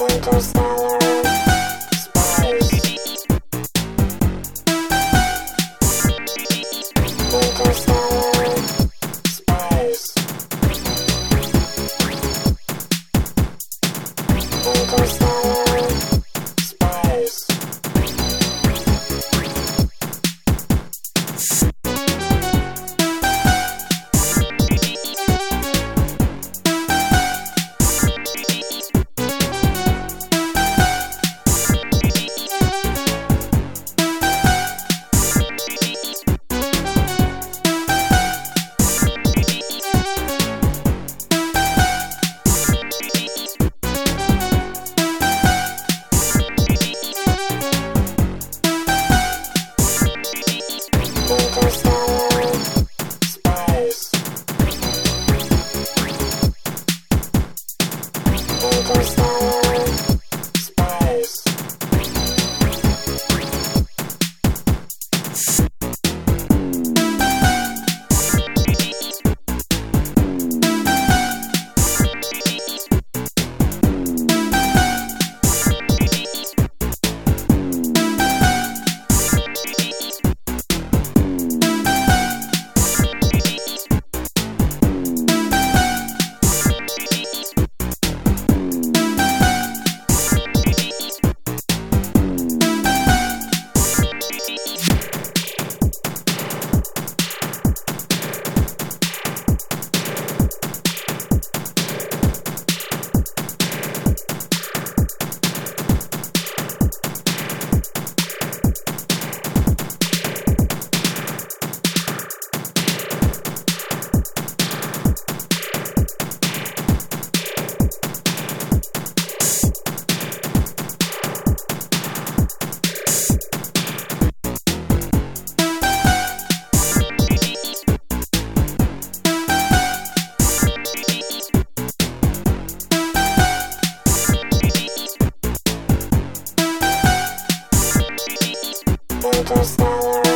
Interstellar. Interstellar.